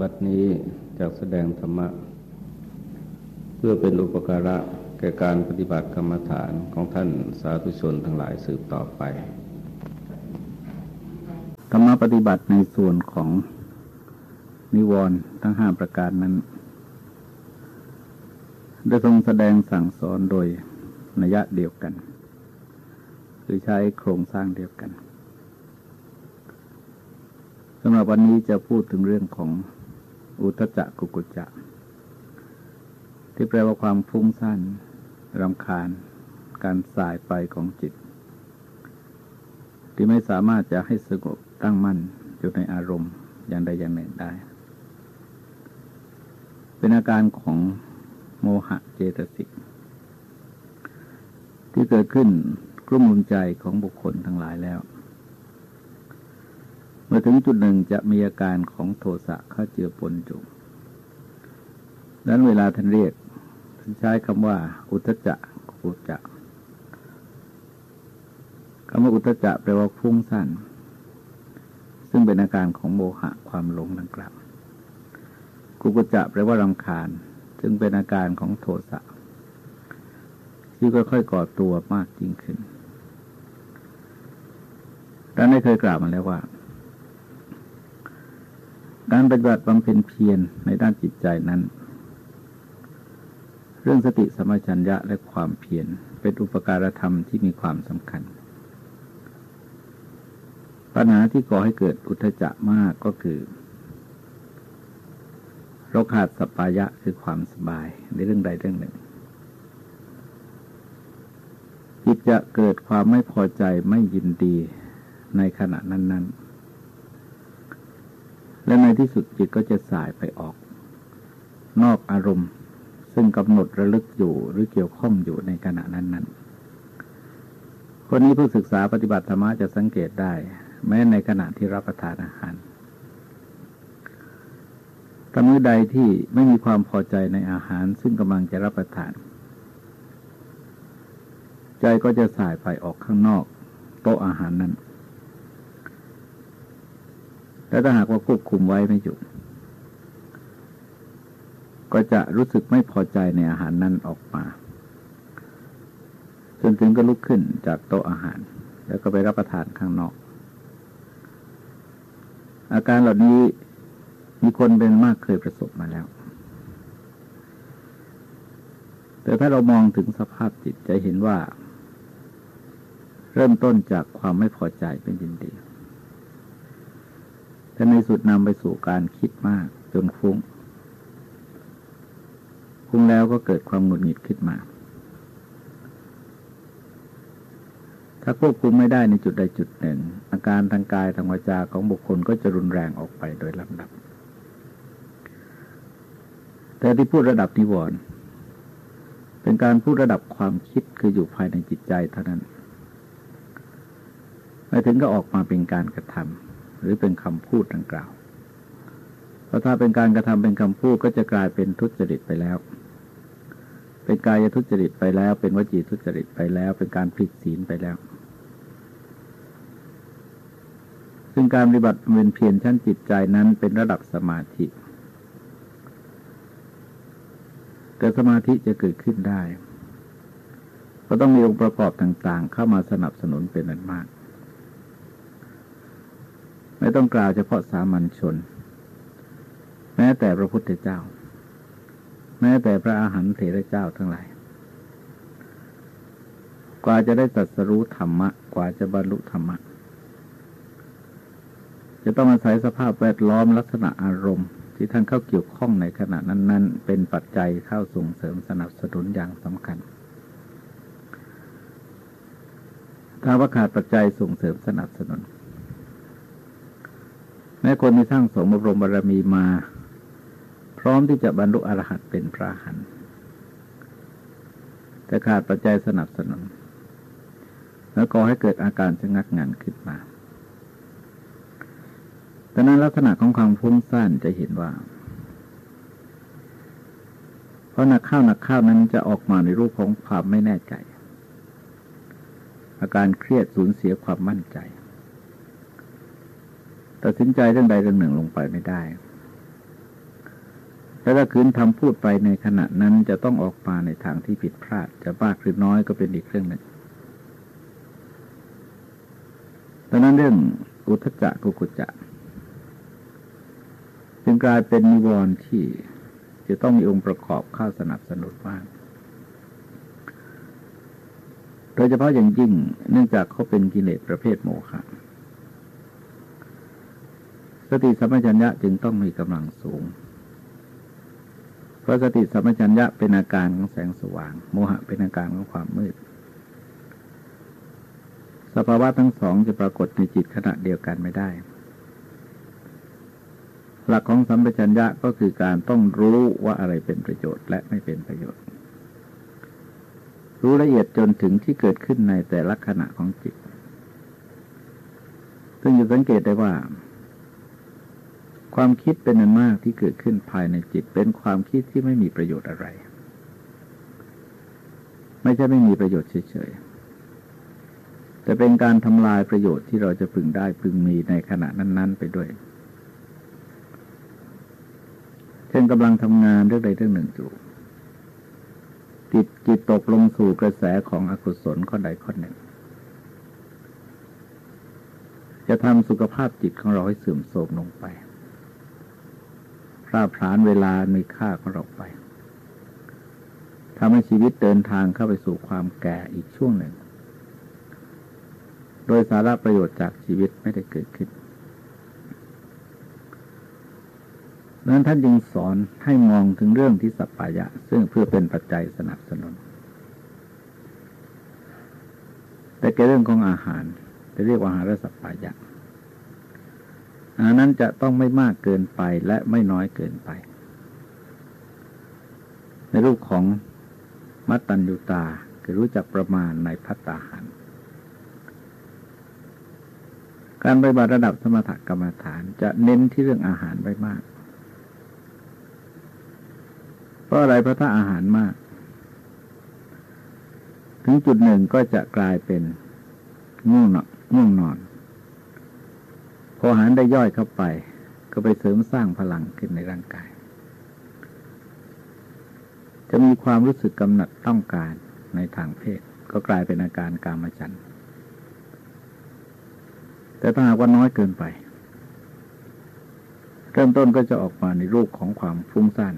บัดนี้จากแสดงธรรมะ เพื่อเป็นอุปการะแก่การปฏิบัติกรรมฐานของท่านสาธุชนทั้งหลายสืบต่อไป ธรรมะปฏิบัติในส่วนของนิวรณ์ทั้งห้าประการนั้น ได้ทรงแสดงสั่งสอนโดยนัยะเดียวกัน คือใช้โครงสร้างเดียวกันสำหรับวันนี้จะพูดถึงเรื่องของ อุทจักกุกุจะที่แปลว่าความฟุ้งซ่านรำคาญ การสายไปของจิต ที่ไม่สามารถจะให้สงบตั้งมั่นอยู่ในอารมณ์อย่างใดอย่างหนึ่งได้ เป็นอาการของโมหะเจตสิก ที่เกิดขึ้นกลุ่มลุนใจของบุคคลทั้งหลายแล้ว เมื่อถึงจุดหนึ่งจะมีอาการของโทสะเข้าเจือปนอยู่ดังนั้นเวลาท่านเรียกท่านใช้คำว่า อุทจักกุจะคำว่าอุทจักแปลว่าฟุ้งซ่านซึ่งเป็นอาการของโมหะความหลงดังกล่าวกุกุจะแปลว่ารำคาญ ซึ่งเป็นอาการของโทสะที่ค่อยๆก่อตัวมากยิ่งขึ้นเราได้เคยกล่าวมาแล้วว่า การปฏิบัติบำเพ็ญเพียรในด้านจิตใจนั้น เรื่องสติสมัชัญญะและความเพียรเป็นอุปการธรรมที่มีความสำคัญ ปัญหาที่ก่อให้เกิดอุทจจะมากก็คือเราขาดสปายะคือความสบายในเรื่องใดเรื่องหนึ่งจิตจะเกิดความไม่พอใจไม่ยินดีในขณะนั้น ๆ และในที่สุดจิตก็จะสายไปออก นอกอารมณ์ ซึ่งกำหนดระลึกอยู่หรือเกี่ยวข้องอยู่ในขณะนั้นๆคนนี้ผู้ศึกษาปฏิบัติธรรมจะสังเกตได้ แม้ในขณะที่รับประทานอาหารตมือใดที่ไม่มีความพอใจในอาหาร ซึ่งกำลังจะรับประทาน ใจก็จะสายไปออกข้างนอก โต๊ะอาหารนั้น แต่ถ้าหากว่าควบคุมไว้ไม่อยู่ ก็จะรู้สึกไม่พอใจในอาหารนั้นออกมา จนถึงก็ลุกขึ้นจากโต๊ะอาหาร แล้วก็ไปรับประทานข้างนอก อาการเหล่านี้มีคนเป็นมากเคยประสบมาแล้ว แต่ถ้าเรามองถึงสภาพจิตจะเห็นว่า เริ่มต้นจากความไม่พอใจเป็นยินดี แต่ในสุดนำไปสู่การคิดมากจนฟุง้ง ฟุ้งแล้วก็เกิดความหงุดหงิดขึ้นมา ถ้าควบคุมไม่ได้ในจุดใดจุดหนึ่ง อาการทางกายทางวาจาของบุคคลก็จะรุนแรงออกไปโดยลำดับ แต่ที่พูดระดับนิวรณ์เป็นการพูดระดับความคิดคืออยู่ภายในจิตใจเท่านั้นไม่ถึงก็ออกมาเป็นการกระทำ รือเป็นคำพูดดังกล่าว เพราะถ้าเป็นการกระทำเป็นคำพูดก็จะกลายเป็นทุจริตไปแล้ว เป็นกายทุจริตไปแล้ว เป็นวจีทุจริตไปแล้ว เป็นการผิดศีลไปแล้ว ซึ่งการปฏิบัติเป็นเพียรชั้นจิตใจนั้นเป็นระดับสมาธิแต่สมาธิจะเกิดขึ้นได้ ก็ต้องมีองค์ประกอบต่าง ๆ เข้ามาสนับสนุนเป็นอันมาก ไม่ต้องกล่าวเฉพาะสามัญชน แม้แต่พระพุทธเจ้า แม้แต่พระอาหารเถระเจ้าทั้งหลาย กว่าจะได้ตรัสรู้ธรรมะ กว่าจะบรรลุธรรมะ จะต้องอาศัยสภาพแวดล้อมลักษณะอารมณ์ ที่ท่านเข้าเกี่ยวข้องในขณะนั้น ๆ เป็นปัจจัยเข้าส่งเสริมสนับสนุนอย่างสำคัญถ้าว่าขาดปัจจัยส่งเสริมสนับสนุน แม้คนที่สร้างสมบรมบารมีมา พร้อมที่จะบรรลุอรหัตเป็นพระหันแต่ขาดปัจจัยสนับสนุน แล้วก็ให้เกิดอาการชะงักงันขึ้นมาแต่นั้นลักษณะของความฟุ้งซ่านจะเห็นว่า เพราะนักข้าวนักข้าวนั้นจะออกมาในรูปของความไม่แน่ใจ อาการเครียดสูญเสียความมั่นใจ ตัดสินใจเรื่องใดเรื่องหนึ่งลงไปไม่ได้แต่ถ้าคืนทำพูดไปในขณะนั้นจะต้องออกมาในทางที่ผิดพลาด จะมากหรือน้อยก็เป็นอีกเรื่องหนึ่งดังนั้นเรื่องอุทจักกุกุจะจึงกลายเป็นนิวรณ์ที่จะต้องมีองค์ประกอบข้าสนับสนุนมาก โดยเฉพาะอย่างยิ่งเนื่องจากเขาเป็นกิเลสประเภทโมฆะ ติสัมปชัญญะจึงต้องมีกำลังสูง เพราะสติสัมปชัญญะเป็นอาการของแสงสว่าง โมหะเป็นอาการของความมืด สภาวะทั้งสองจะปรากฏในจิตขณะเดียวกันไม่ได้ หลักของสัมปชัญญะก็คือการต้องรู้ว่าอะไรเป็นประโยชน์และไม่เป็นประโยชน์ รู้ละเอียดจนถึงที่เกิดขึ้นในแต่ละขณะของจิต ซึ่งจะสังเกตได้ว่า ความคิดเป็นอันมากที่เกิดขึ้นภายในจิตเป็นความคิดที่ไม่มีประโยชน์อะไร ไม่ใช่ไม่มีประโยชน์เฉยๆแต่เป็นการทำลายประโยชน์ที่เราจะพึงได้พึงมีในขณะนั้น ๆ ไปด้วย เช่นกำลังทำงานเรื่องใดเรื่องหนึ่งอยู่จิตจิตตกลงสู่กระแสของอกุศลข้อใดข้อหนึ่ง จะทำสุขภาพจิตของเราให้เสื่อมโทรมลงไป พราพรานเวลามีค่าของเราไปทำให้ชีวิตเดินทางเข้าไปสู่ความแก่อีกช่วงหนึ่ง โดยสาระประโยชน์จากชีวิตไม่ได้เกิดขึ้นนั้นท่านจึงสอนให้มองถึงเรื่องที่สัปปายะ ซึ่งเพื่อเป็นปัจจัยสนับสนุน แต่เรื่องของอาหารจะเรียกว่าอาหารสัปปายะ อันนั้นจะต้องไม่มากเกินไปและไม่น้อยเกินไป ในรูปของมัตตัญญูตาคือรู้จักประมาณในพัตตาหาร การปฏิบัติระดับสมถกรรมฐานจะเน้นที่เรื่องอาหารไว้มาก เพราะอะไรเพราะถ้าอาหารมาก ถึงจุดหนึ่งก็จะกลายเป็นง่วงนอนง่วงนอน พออาหารได้ย่อยเข้าไป ก็ไปเสริมสร้างพลังขึ้นในร่างกาย จะมีความรู้สึกกำหนัดต้องการในทางเพศ ก็กลายเป็นอาการกามฉันแต่ถ้าหากว่าน้อยเกินไป เริ่มต้นก็จะออกมาในรูปของความฟุ้งซ่าน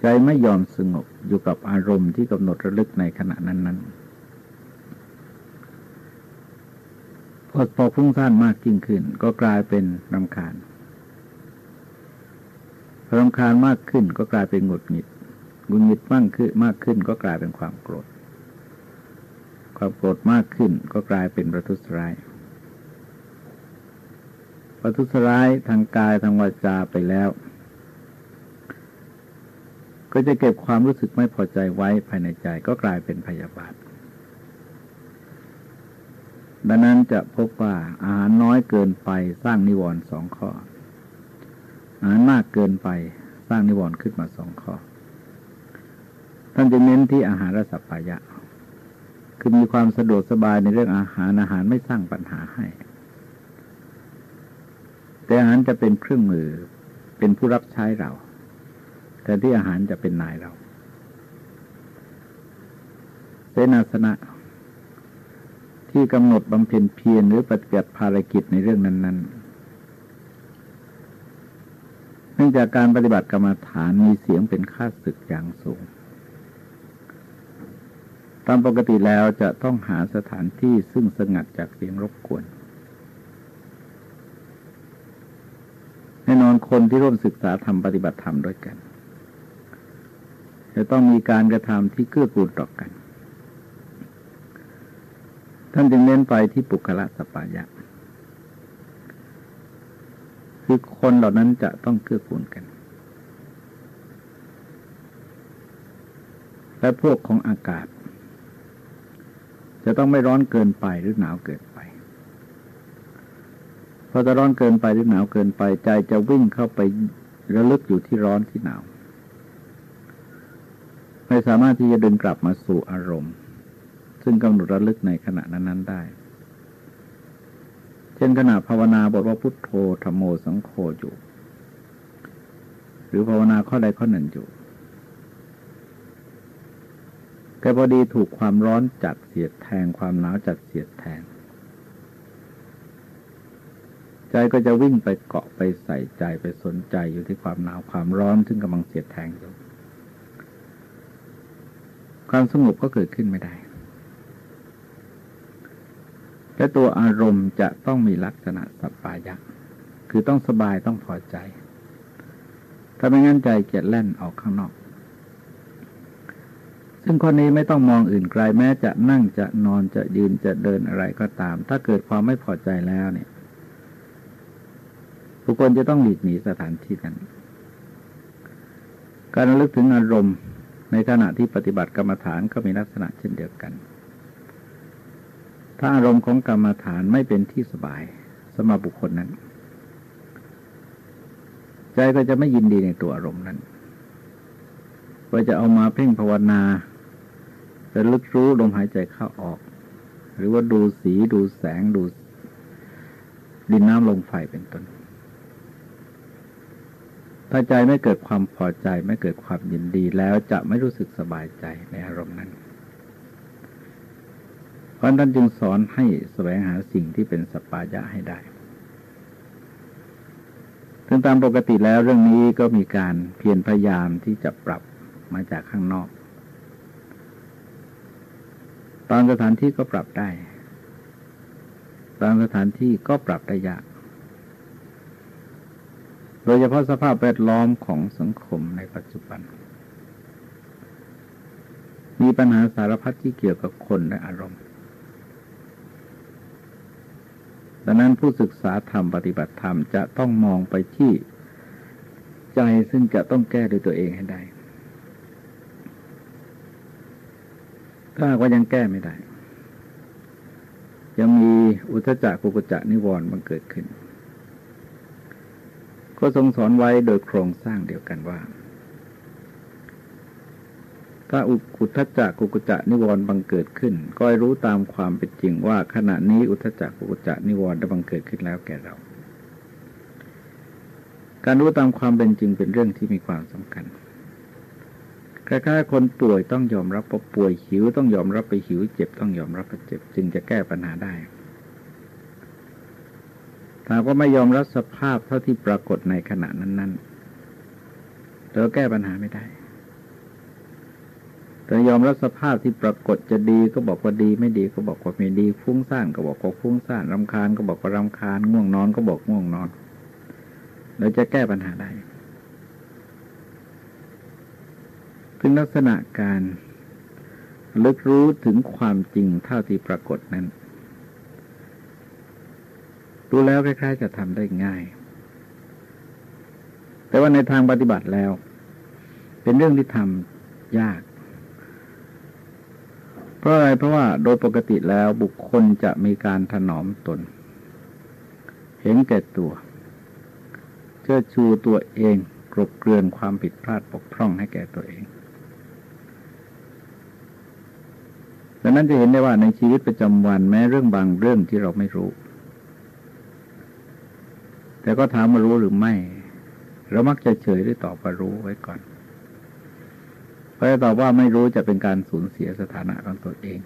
ใจไม่ยอมสงบอยู่กับอารมณ์ที่กำหนดระลึกในขณะนั้น ๆ พอพอฟุ้งซ่านมากยิ่งขึ้น ก็กลายเป็นรำคาญรำคาญมากขึ้นก็กลายเป็นหงุดหงิดหงุดหงิดมากขึ้นมากขึ้นก็กลายเป็นความโกรธ ความโกรธมากขึ้นก็กลายเป็นประทุษร้ายประทุษร้ายทางกายทางวาจาไปแล้ว ก็จะเก็บความรู้สึกไม่พอใจไว้ภายในใจก็กลายเป็นพยาบาท ดังนั้นจะพบว่าอาหารน้อยเกินไปสร้างนิวรณ์สองข้อ อาหารมากเกินไปสร้างนิวรณ์ขึ้นมาสองข้อ ท่านจะเน้นที่อาหารรสัพพายะ คือมีความสะดวกสบายในเรื่องอาหารอาหารไม่สร้างปัญหาให้ แต่อาหารจะเป็นเครื่องมือเป็นผู้รับใช้เรา แต่ที่อาหารจะเป็นนายเราเสนาสนะ ที่กำหนดบำเพ็ญเพียรหรือปฏิบัติภารกิจในเรื่องนั้น ๆ เนื่องจากการปฏิบัติกรรมฐานมีเสียงเป็นค่าศึกอย่างสูง ตามปกติแล้วจะต้องหาสถานที่ซึ่งสงัดจากเสียงรบกวนแน่นอนคนที่ร่วมศึกษาธรรมปฏิบัติธรรมด้วยกัน จะต้องมีการกระทำที่เกื้อกูลต่อกัน ท่านจึงเน้นไปที่ปุคละสปายะ คือคนเหล่านั้นจะต้องเกื้อกูลกัน และพวกของอากาศ จะต้องไม่ร้อนเกินไปหรือหนาวเกินไปพอจะร้อนเกินไปหรือหนาวเกินไป ใจจะวิ่งเข้าไประลึกอยู่ที่ร้อนที่หนาว ไม่สามารถที่จะดึงกลับมาสู่อารมณ์ ซึ่งกำหนดระลึกในขณะนั้น ๆ ได้ เช่นขณะภาวนาบทว่าพุทโธธรรมโมสังโฆอยู่ หรือภาวนาข้อใดข้อหนึ่งอยู่ แต่พอดีถูกความร้อนจัดเสียดแทงความหนาวจัดเสียดแทง ใจก็จะวิ่งไปเกาะไปใส่ใจไปสนใจอยู่ที่ความหนาวความร้อนซึ่งกำลังเสียดแทงอยู่ความสงบก็เกิดขึ้นไม่ได้ และตัวอารมณ์จะต้องมีลักษณะสัปายะคือต้องสบายต้องพอใจ ถ้าไม่งั้นใจเกียดแล่นออกข้างนอก ซึ่งคนนี้ไม่ต้องมองอื่นไกลแม้จะนั่งจะนอนจะยืนจะเดินอะไรก็ตาม ถ้าเกิดความไม่พอใจแล้วเนี่ยบุคคลจะต้องหลีกหนีสถานที่นั้น การระลึกถึงอารมณ์ในขณะที่ปฏิบัติกรรมฐานก็มีลักษณะเช่นเดียวกัน ถ้าอารมณ์ของกรรมฐานไม่เป็นที่สบายสมบุคคลนั้น ใจก็จะไม่ยินดีในตัวอารมณ์นั้นว่าจะเอามาเพ่งภาวนาจะลึกรู้ลมหายใจเข้าออก หรือว่าดูสีดูแสงดูดินน้ำลมไฟเป็นต้น ถ้าใจไม่เกิดความพอใจไม่เกิดความยินดีแล้วจะไม่รู้สึกสบายใจในอารมณ์นั้น ราะท่านจึงสอนให้แสวงหาสิ่งที่เป็นสปายะให้ได้ถึงตามปกติแล้วเรื่องนี้ก็มีการเพียรพยายามที่จะปรับมาจากข้างนอกตอนสถานที่ก็ปรับได้ตอนสถานที่ก็ปรับได้ยาก โดยเฉพาะสภาพแวดล้อมของสังคมในปัจจุบัน มีปัญหาสารพัดที่เกี่ยวกับคนและอารมณ์ ดังนั้นผู้ศึกษาธรรมปฏิบัติธรรมจะต้องมองไปที่ใจซึ่งจะต้องแก้ด้วยตัวเองให้ได้ ถ้าว่ายังแก้ไม่ได้ ยังมีอุทจักกุกจักนิวรณ์มันเกิดขึ้น ก็ทรงสอนไว้โดยโครงสร้างเดียวกันว่า ถ้าอุทจักกุกุจะนิวรณ์บังเกิดขึ้น ก็รู้ตามความเป็นจริงว่าขณะนี้อุทจักกุกุจะนิวรณ์ได้บังเกิดขึ้นแล้วแก่เรา การรู้ตามความเป็นจริงเป็นเรื่องที่มีความสำคัญคล้ายๆคนป่วยต้องยอมรับว่าป่วยหิวต้องยอมรับไปหิว เจ็บต้องยอมรับว่าเจ็บ จึงจะแก้ปัญหาได้ถ้าก็ไม่ยอมรับสภาพเท่าที่ปรากฏในขณะนั้นๆเราแก้ปัญหาไม่ได้ แต่ยอมรับสภาพที่ปรากฏจะดีก็บอกว่าดีไม่ดีก็บอกว่าไม่ดีฟุ้งซ่านก็บอกว่าฟุ้งซ่านรำคาญก็บอกว่ารำคาญง่วงนอนก็บอกง่วงนอนเราจะแก้ปัญหาได้ถึงลักษณะการลึกรู้ถึงความจริงเท่าที่ปรากฏนั้นรู้แล้วคล้ายๆจะทำได้ง่าย แต่ว่าในทางปฏิบัติแล้ว เป็นเรื่องที่ทำยาก เพราะอะไรเพราะว่าโดยปกติแล้วบุคคลจะมีการถนอมตน เห็นแก่ตัวเชิดชูตัวเองกรบเกลื่อนความผิดพลาดปกพร่องให้แก่ตัวเองดังนั้นจะเห็นได้ว่าในชีวิตประจำวันแม้เรื่องบางเรื่องที่เราไม่รู้ แต่ก็ถามมารู้หรือไม่ เรามักจะเฉยหรือตอบว่ารู้ไว้ก่อน เพราะตอบว่าไม่รู้จะเป็นการสูญเสียสถานะของตัวเอง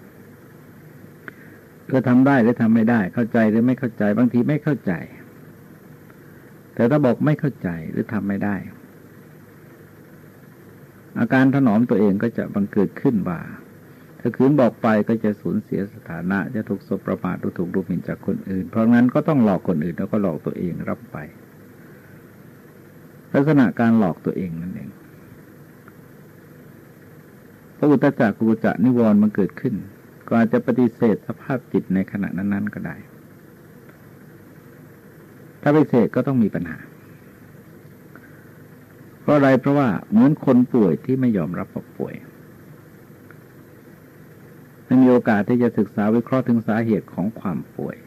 เธอทำได้หรือทำไม่ได้ เข้าใจหรือไม่เข้าใจ บางทีไม่เข้าใจ แต่ถ้าบอกไม่เข้าใจหรือทำไม่ได้ อาการถนอมตัวเองก็จะบังเกิดขึ้นว่าถ้าคืนบอกไปก็จะสูญเสียสถานะ จะถูกสบประมาทถูกดูหมิ่นจากคนอื่น เพราะงั้นก็ต้องหลอกคนอื่นแล้วก็หลอกตัวเองรับไป ลักษณะการหลอกตัวเองนั่นเอง พระอุตจักกุจจะนิวรณ์มันเกิดขึ้น ก็อาจจะปฏิเสธสภาพจิตในขณะนั้น ๆ ก็ได้ ถ้าปฏิเสธก็ต้องมีปัญหา เพราะอะไรเพราะว่าเหมือนคนป่วยที่ไม่ยอมรับว่าป่วยไม่มีโอกาสที่จะศึกษาวิเคราะห์ถึงสาเหตุของความป่วย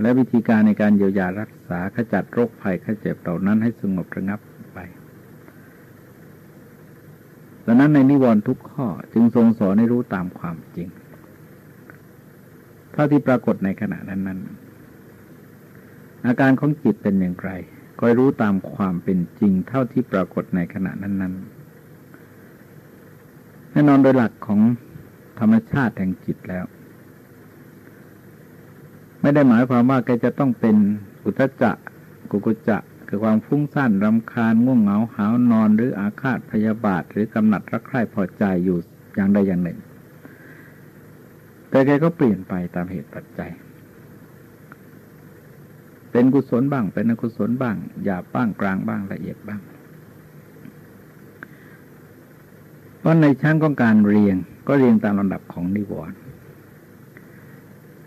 และวิธีการในการเยียวยารักษาขจัดโรคภัยขเจ็บเหล่านั้นให้สงบระงับ ดังนั้นในนิวรณ์ทุกข้อจึงทรงสอนให้รู้ตามความจริง เท่าที่ปรากฏในขณะนั้นนั้นอาการของจิตเป็นอย่างไรก็รู้ตามความเป็นจริง เท่าที่ปรากฏในขณะนั้นๆแน่นอนโดยหลักของธรรมชาติแห่งจิตแล้ว ไม่ได้หมายความว่าแกจะต้องเป็นอุตจะกุกุจะ คือความฟุ้งซ่านรำคาญง่วงเหงาหาวนอนหรืออาฆาตพยาบาท หรือกำหนัดรักใคร่พอใจอยู่อย่างใดอย่างหนึ่ง แต่แกก็เปลี่ยนไปตามเหตุปัจจัย เป็นกุศลบ้าง เป็นอกุศลบ้างหยาบบ้างกลางบ้างละเอียดบ้างเพราะในชั้นของการเรียงก็เรียงตามลำดับของนิวรณ์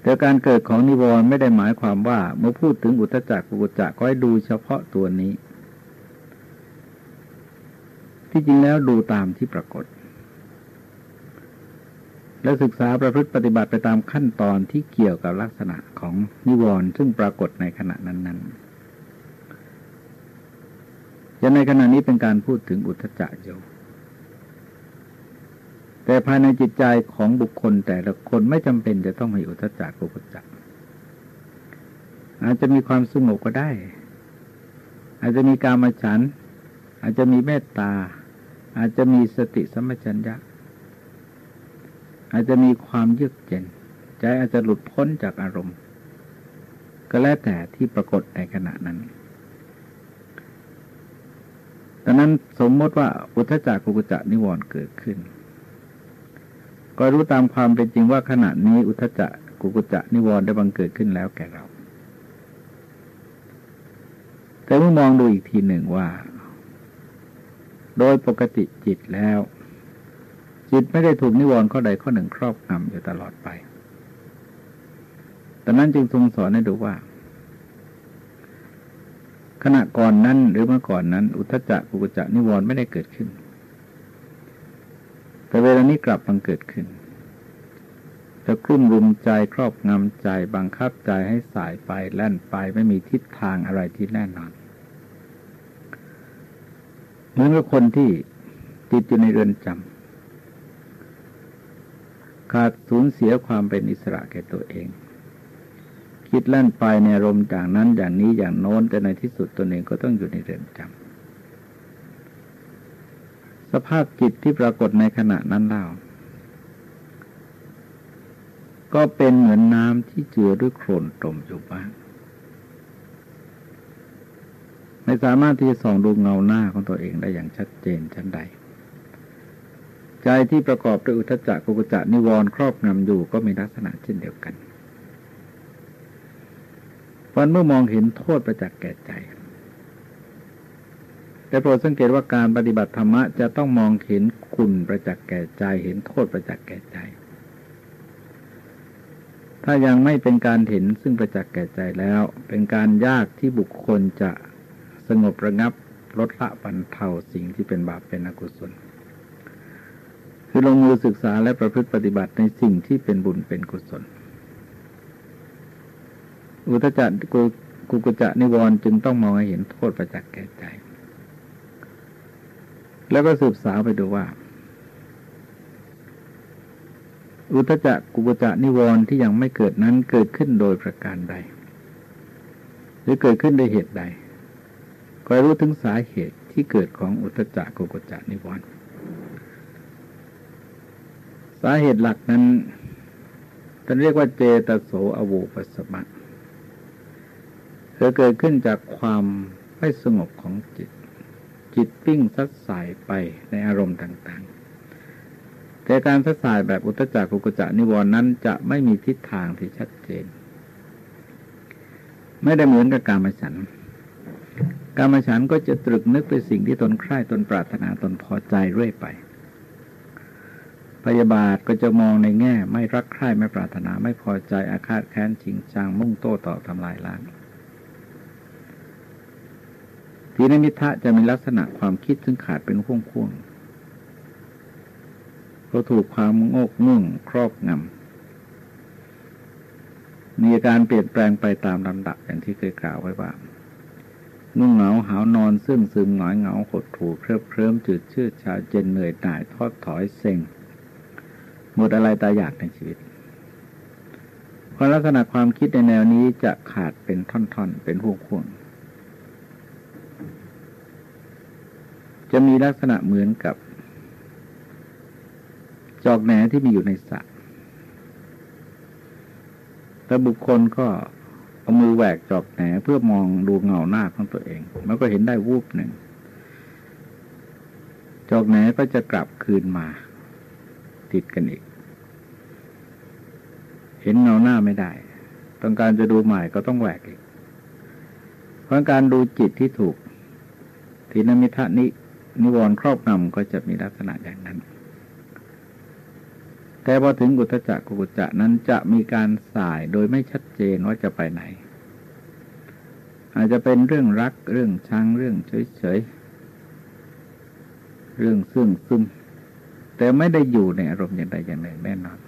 แต่การเกิดของนิวรณ์ไม่ได้หมายความว่าเมื่อพูดถึงอุตจักกุกุจักก็ให้ดูเฉพาะตัวนี้ ที่จริงแล้วดูตามที่ปรากฏ และศึกษาประพฤติปฏิบัติไปตามขั้นตอนที่เกี่ยวกับลักษณะของนิวรณ์ซึ่งปรากฏในขณะนั้นๆยังในขณะนี้เป็นการพูดถึงอุทจจะโย แต่ภายในจิตใจของบุคคลแต่ละคนไม่จำเป็นจะต้องมีอุทจักกุกุจักอาจจะมีความสงบก็ได้ อาจจะมีการมาฉัน อาจจะมีเมตตา อาจจะมีสติสัมปชัญญะ อาจจะมีความเยือกเย็นใจอาจจะหลุดพ้นจากอารมณ์ ก็แล้วแต่ที่ปรากฏในขณะนั้นดังนั้นสมมติว่าอุทจักกุกุจักนิวรณ์เกิดขึ้น ก็รู้ตามความเป็นจริงว่าขณะนี้อุทจจะกุกุจะนิวรณ์ได้บังเกิดขึ้นแล้วแก่เรา แต่เมื่อมองดูอีกทีหนึ่งว่า โดยปกติจิตแล้ว จิตไม่ได้ถูกนิวรณ์ข้อใดข้อหนึ่งครอบงำอยู่ตลอดไปแต่นั้นจึงทรงสอนให้ดูว่า ขณะก่อนนั้นหรือเมื่อก่อนนั้น อุทจจะกุกุจะนิวรณ์ไม่ได้เกิดขึ้น แต่เวลานี้กลับบังเกิดขึ้นจะกลุ่มรุมใจครอบงำใจบังคับใจให้สายไปแล่นไปไม่มีทิศทางอะไรที่แน่นอนเหมือนกับคนที่ติดอยู่ในเรือนจำขาดสูญเสียความเป็นอิสระแก่ตัวเอง คิดแล่นไปในอารมณ์อย่างนั้นอย่างนี้อย่างโน้นแต่ในที่สุดตัวเองก็ต้องอยู่ในเรือนจำ ภาพจิตที่ปรากฏในขณะนั้นเล่า ก็เป็นเหมือนน้ำที่เจือด้วยโคลนตมอยู่บ้างไม่สามารถที่จะส่องดูเงาหน้าของตัวเองได้อย่างชัดเจนชั้นใด ใจที่ประกอบด้วยอุทจักกุกจักนิวรณ์ครอบงำอยู่ก็มีลักษณะเช่นเดียวกันวันเมื่อมองเห็นโทษประจักษ์แก่ใจ แต่โปรดสังเกตว่าการปฏิบัติธรรมะจะต้องมองเห็นคุณประจักษ์แก่ใจ เห็นโทษประจักษ์แก่ใจ ถ้ายังไม่เป็นการเห็นซึ่งประจักษ์แก่ใจแล้ว เป็นการยากที่บุคคลจะสงบระงับลดละบรรเทาสิ่งที่เป็นบาปเป็นอกุศล คือลงมือศึกษาและประพฤติปฏิบัติในสิ่งที่เป็นบุญเป็นกุศล อุตจักกุกุจะนิวรณ์จึงต้องมองให้เห็นโทษประจักษ์แก่ใจ แล้วก็สืบสาวไปดูว่า อุตจักกุปจะนิวรณ์ที่ยังไม่เกิดนั้นเกิดขึ้นโดยประการใด หรือเกิดขึ้นด้วยเหตุใดก็รู้ถึงสาเหตุที่เกิดของอุตจักกุปจะนิวรณ์สาเหตุหลักนั้นท่านเรียกว่าเจตโสอโวปสมะเกิดขึ้นจากความไม่สงบของจิต จิตปิ้งสัดสายไปในอารมณ์ต่างๆ แต่การสัดสายแบบอุตจักกุกุจะนิวรณ์นั้นจะไม่มีทิศทางที่ชัดเจน ไม่ได้เหมือนกับการมฉันการมฉันก็จะตรึกนึกไปสิ่งที่ตนใคร่ตนปรารถนาตนพอใจเรื่อยไป พยาบาทก็จะมองในแง่ ไม่รักใคร่ไม่ปรารถนาไม่พอใจอาฆาตแค้นชิงชังมุ่งโต้ตอบทำลายล้าง ทีนมิทะจะมีลักษณะความคิดซึ่งขาดเป็นห่วงๆเพราะถูกความโงกง่วงครอบงำมีอาการเปลี่ยนแปลงไปตามลำดับอย่างที่เคยกล่าวไว้ว่านุ่งเหงาหาวนอนซึ่งซึมหงอยเหงาหดถูเคลิบเคลิ้มจืดชืดชาเจนเหนื่อยหน่ายทอดถอยเซ็งหมดอะไรตายอยากในชีวิตเพราะลักษณะความคิดในแนวนี้จะขาดเป็นท่อนๆ เป็นห่วงๆ จะมีลักษณะเหมือนกับ จอกแหนที่มีอยู่ในสระแต่บุคคลก็เอามือแหวกจอกแหนเพื่อมองดูเงาหน้าของตัวเอง มันก็เห็นได้วูบหนึ่ง จอกแหนก็จะกลับคืนมา ติดกันอีก เห็นเงาหน้าไม่ได้ ต้องการจะดูใหม่ก็ต้องแหวกอีกเพราะการดูจิตที่ถูกทินมิทะนิ นิวรณ์ครอบงำก็จะมีลักษณะอย่างนั้น แต่พอถึงกุตจักกุจจะนั้นจะมีการสายโดยไม่ชัดเจนว่าจะไปไหน อาจจะเป็นเรื่องรักเรื่องชังเรื่องเฉยๆเรื่องซึ่งซึมแต่ไม่ได้อยู่ในอารมณ์อย่างใดอย่างหนึ่งแน่นอน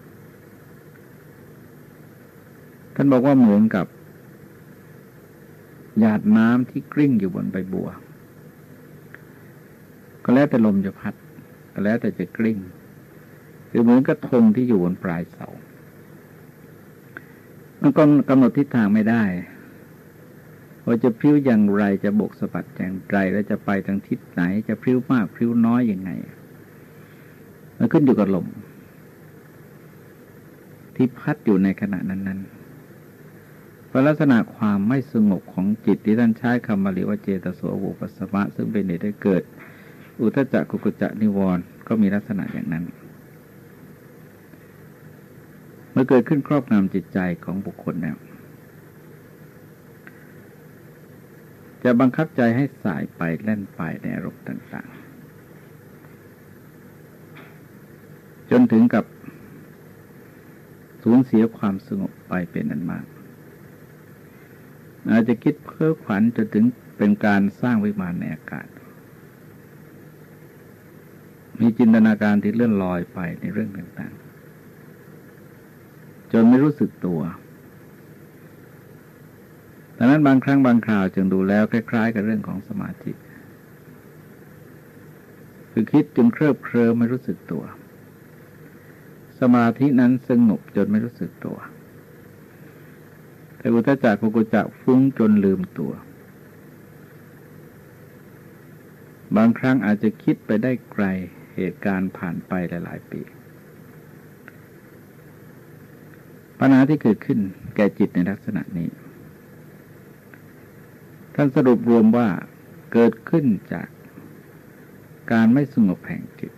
ท่านบอกว่าเหมือนกับหยาดน้ำที่กลิ้งอยู่บนใบบัว ก็แล้วแต่ลมจะพัด ก็แล้วแต่จะกลิ้งคือเหมือนกระทงที่อยู่บนปลายเสา มันก็กำหนดทิศทางไม่ได้ว่าจะพิ้วอย่างไรจะบกสะบัดอย่างไร แล้วจะไปทางทิศไหน จะพิ้วมากพิ้วน้อยอยังไง มันขึ้นอยู่กับลม ที่พัดอยู่ในขณะนั้นๆเพราะลักษณะความไม่สงบของจิตที่ท่านใช้คำบาลีว่าเจตโสวุปสมะซึ่งเป็นเหตุให้เกิด อุทจักกุกุจะนิวรณ์ก็มีลักษณะอย่างนั้น เมื่อเกิดขึ้นครอบงำจิตใจของบุคคลแล้วจะบังคับใจให้สายไปเล่นไปในอารมณ์ต่าง ๆ จนถึงกับสูญเสียความสงบไปเป็นอันมาก อาจจะคิดเพ้อขวัญจนถึงเป็นการสร้างวิมานในอากาศ มีจินตนาการที่เลื่อนลอยไปในเรื่องต่างๆ จนไม่รู้สึกตัวดังนั้นบางครั้งบางคราวจึงดูแล้วคล้าย ๆ กับเรื่องของสมาธิคือคิดจึงเคลิบเคลิ้มไม่รู้สึกตัว สมาธินั้นสงบจนไม่รู้สึกตัว แต่อุตจักกุกุจักฟุ้งจนลืมตัว บางครั้งอาจจะคิดไปได้ไกล เหตุการณ์ผ่านไปหลาย ๆ ปี ปัญหาที่เกิดขึ้นแก่จิตในลักษณะนี้ ท่านสรุปรวมว่าเกิดขึ้นจากการไม่สงบแห่งจิต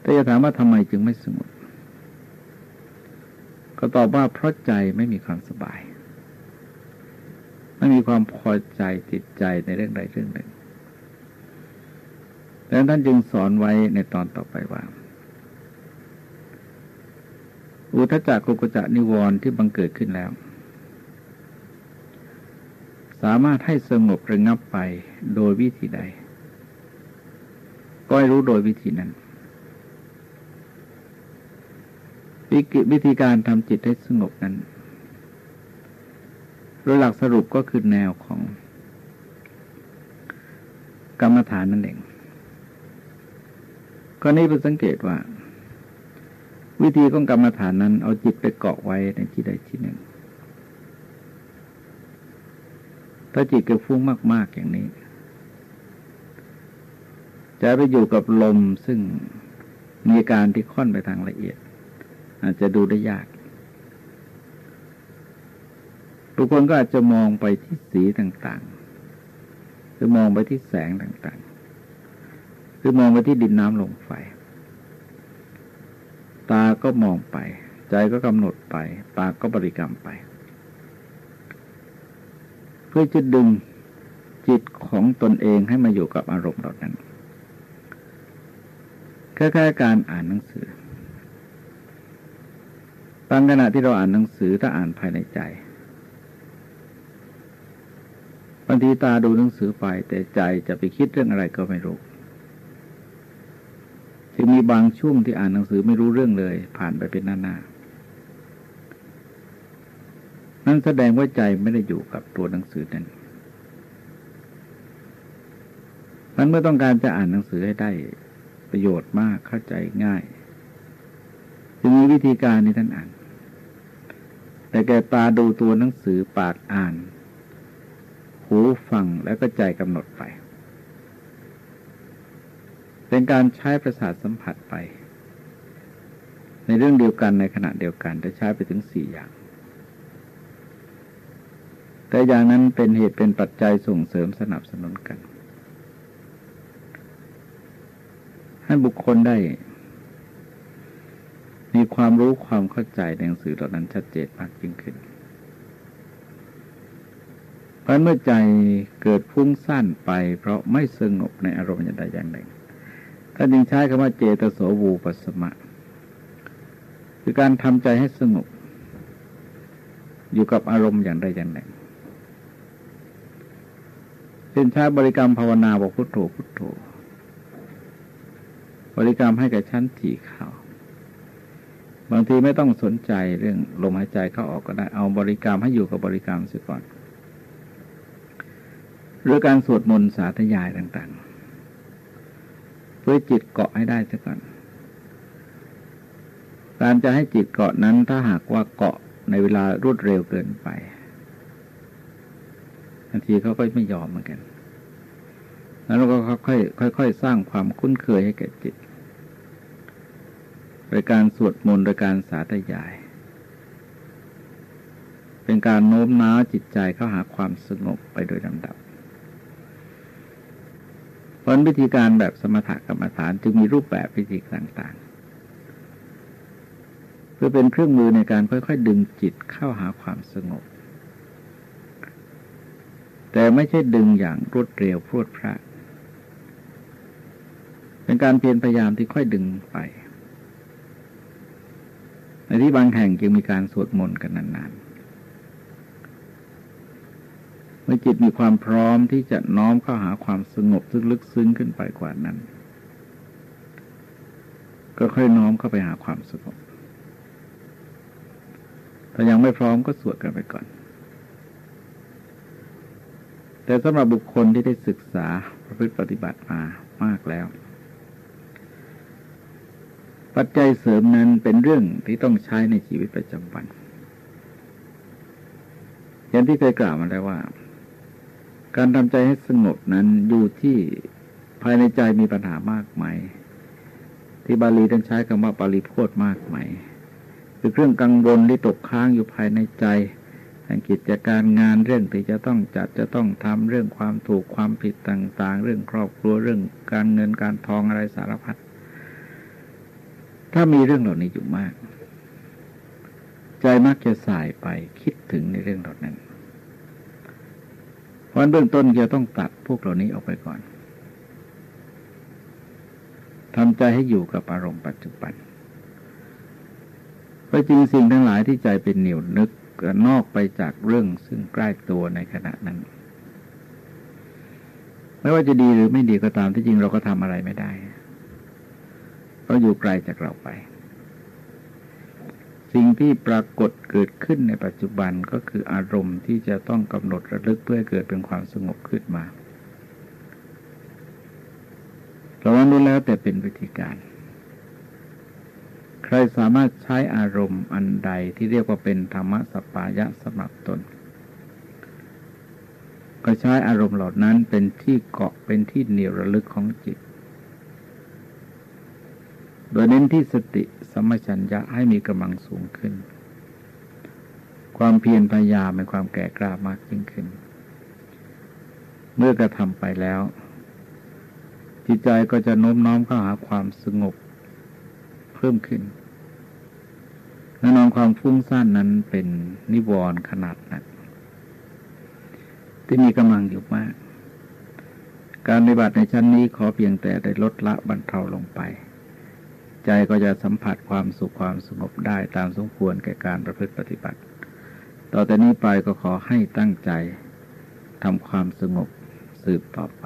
แต่จะถามว่าทำไมจึงไม่สงบ ก็ตอบว่าเพราะใจไม่มีความสบาย ไม่มีความพอใจจิตใจในเรื่องใดเรื่องหนึ่ง แล้วท่านจึงสอนไว้ในตอนต่อไปว่า อุทจักกุกจะนิวรณ์ที่บังเกิดขึ้นแล้ว สามารถให้สงบระงับไปโดยวิธีใด ก็ให้รู้โดยวิธีนั้นวิธีการทำจิตให้สงบนั้น โดยหลักสรุปก็คือแนวของกรรมฐานนั่นเอง ก็นี้เป็นสังเกตว่า วิธีของกรรมฐานนั้น เอาจิตไปเกาะไว้ในที่ใดที่หนึ่ง ถ้าจิตเกิดฟุ้งมาก ๆ อย่างนี้ จะไปอยู่กับลมซึ่งมีการที่ค่อนไปทางละเอียด อาจจะดูได้ยาก ทุกคนก็อาจจะมองไปที่สีต่างๆ หรือมองไปที่แสงต่าง คือมองไปที่ดินน้ำลมไฟ ตาก็มองไป ใจก็กำหนดไป ปากก็บริกรรมไป เพื่อจะดึงจิตของตนเองให้มาอยู่กับอารมณ์เหล่านั้นแค่ๆการอ่านหนังสือบางขณะที่เราอ่านหนังสือถ้าอ่านภายในใจบางทีตาดูหนังสือไปแต่ใจจะไปคิดเรื่องอะไรก็ไม่รู้ จึงมีบางช่วงที่อ่านหนังสือไม่รู้เรื่องเลย ผ่านไปเป็นหน้าๆนั่นแสดงว่าใจไม่ได้อยู่กับตัวหนังสือนั้นมันเมื่อต้องการจะอ่านหนังสือให้ได้ประโยชน์มากเข้าใจง่ายจึงมีวิธีการในท่านอ่าน แต่แกตาดูตัวหนังสือปากอ่าน หูฟังแล้วก็ใจกำหนดไป เป็นการใช้ประสาทสัมผัสไป ในเรื่องเดียวกันในขณะเดียวกันจะใช้ไปถึงสี่อย่าง แต่อย่างนั้นเป็นเหตุเป็นปัจจัยส่งเสริมสนับสนุนกัน ให้บุคคลได้ มีความรู้ความเข้าใจในหนังสือเหล่านั้นชัดเจนมากยิ่งขึ้นเพราะเมื่อใจเกิดฟุ้งสั้นไป เพราะไม่สงบในอารมณ์อย่างใดอย่างหนึ่ง ท่านจึงใช้คำว่าเจตโสวูปัสมะ คือการทำใจให้สงบ อยู่กับอารมณ์อย่างใดอย่างหนึ่งเช่นใช้บริกรรมภาวนาบอกพุทโธพุทโธ บริกรรมให้กับชั้นถี่ข่าวบางทีไม่ต้องสนใจเรื่องลมหายใจเข้าออกก็ได้ เอาบริกรรมให้อยู่กับบริกรรมเสียก่อน หรือการสวดมนต์สาธยายต่าง ๆ เพื่อจิตเกาะให้ได้เสียก่อน การจะให้จิตเกาะนั้นถ้าหากว่าเกาะในเวลารวดเร็วเกินไปบางทีเขาก็ไม่ยอมเหมือนกันแล้วเราก็ค่อยๆค่อยๆสร้างความคุ้นเคยให้แก่จิต โดยการสวดมนต์โดยการสาธยาย เป็นการโน้มน้าวจิตใจเข้าหาความสงบไปโดยลำดับ ราะวิธีการแบบสมถกรรมฐานจึงมีรูปแบบวิธีต่างๆ เพื่อเป็นเครื่องมือในการค่อยๆ ดึงจิตเข้าหาความสงบ แต่ไม่ใช่ดึงอย่างรวดเร็วพรวดพระเป็นการเพียรพยายามที่ค่อยดึงไป ในที่บางแห่งจึงมีการสวดมนต์กันนานๆ เมื่อจิตมีความพร้อมที่จะน้อมเข้าหาความสงบซึ่งลึกซึ้งขึ้นไปกว่านั้น ก็ค่อยน้อมเข้าไปหาความสงบถ้ายังไม่พร้อมก็สวดกันไปก่อน แต่สำหรับบุคคลที่ได้ศึกษาประพฤติปฏิบัติมามากแล้ว ปัจจัยเสริมนั้นเป็นเรื่องที่ต้องใช้ในชีวิตประจำวันอย่างที่เคยกล่าวมาแล้วว่า การทำใจให้สงบนั้นอยู่ที่ภายในใจมีปัญหามากไหม ที่บาลีท่านใช้คำว่าปาริโพธมากไหมคือเครื่องกังวลที่ตกค้างอยู่ภายในใจทางกิจการงานเรื่องที่จะต้องจัดจะต้องทำเรื่องความถูกความผิดต่าง ๆ เรื่องครอบครัวเรื่องการเงินการทองอะไรสารพัดถ้ามีเรื่องเหล่านี้อยู่มาก ใจมักจะสายไปคิดถึงในเรื่องเหล่านั้น ราะเบื้องต้นจะต้องตัดพวกเหล่านี้ออกไปก่อนทำใจให้อยู่กับอารมณ์ปัจจุบันเพราะจริงสิ่งทั้งหลายที่ใจเป็นเหนียวนึกนอกไปจากเรื่องซึ่งใกล้ตัวในขณะนั้น ไม่ว่าจะดีหรือไม่ดีก็ตามที่จริงเราก็ทำอะไรไม่ได้เราอยู่ไกลจากเราไป สิ่งที่ปรากฏเกิดขึ้นในปัจจุบันก็คืออารมณ์ที่จะต้องกำหนดระลึกเพื่อเกิดเป็นความสงบขึ้นมาเราว่ารู้แล้วแต่เป็นวิธีการ ใครสามารถใช้อารมณ์อันใดที่เรียกว่าเป็นธรรมสปายะสมับตน ก็ใช้อารมณ์เหล่านั้นเป็นที่เกาะเป็นที่เหนี่ยวระลึกของจิต โดยเน้นที่สติสมัชัญญะให้มีกำลังสูงขึ้น ความเพียรพยายามในความแก่กล้ามากยิ่งขึ้น เมื่อกระทำไปแล้ว จิตใจก็จะโน้มน้อมเข้าหาความสงบเพิ่มขึ้นแน่นอนความฟุ้งซ่านนั้นเป็นนิวรณ์ขนาดหนักที่มีกำลังอยู่มาก การปฏิบัติในชั้นนี้ขอเพียงแต่ได้ลดละบรรเทาลงไป ใจก็จะสัมผัสความสุขความสงบได้ตามสมควรแก่การประพฤติปฏิบัติ ต่อแต่นี้ไปก็ขอให้ตั้งใจทำความสงบสืบต่อไป